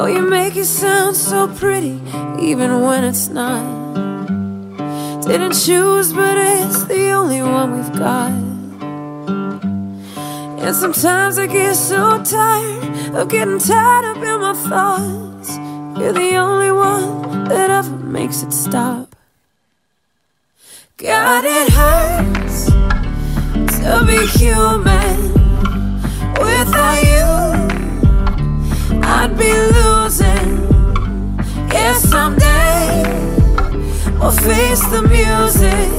Oh, make it sound so pretty, even when it's not. Didn't choose, but it's the only one we've got. And sometimes I get so tired of getting tied up in my thoughts. You're the only one that ever makes it stop. God, it hurts to be human face the music.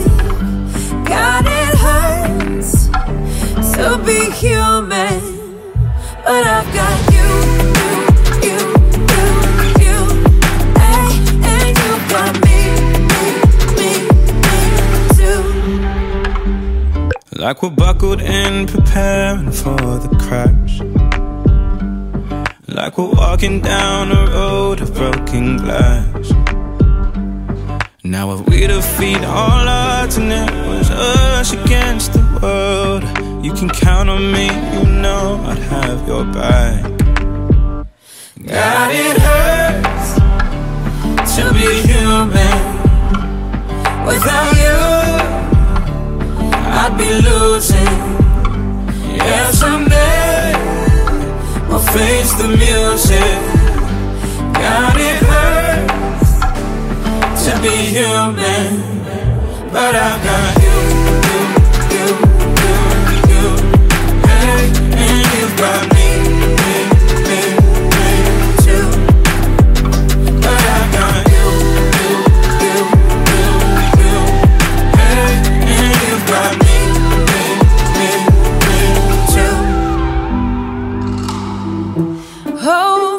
God, it hurts to be human, but I've got you, you, you, you, you, hey, and you got me, me, me, me too. Like we're buckled in, preparing for the crash. Like we're walking down a road of broken glass. Now if we defeat all odds and it was us against the world, you can count on me, you know I'd have your back. God, it hurts to be human. Without you, I'd be losing. Human, but I've got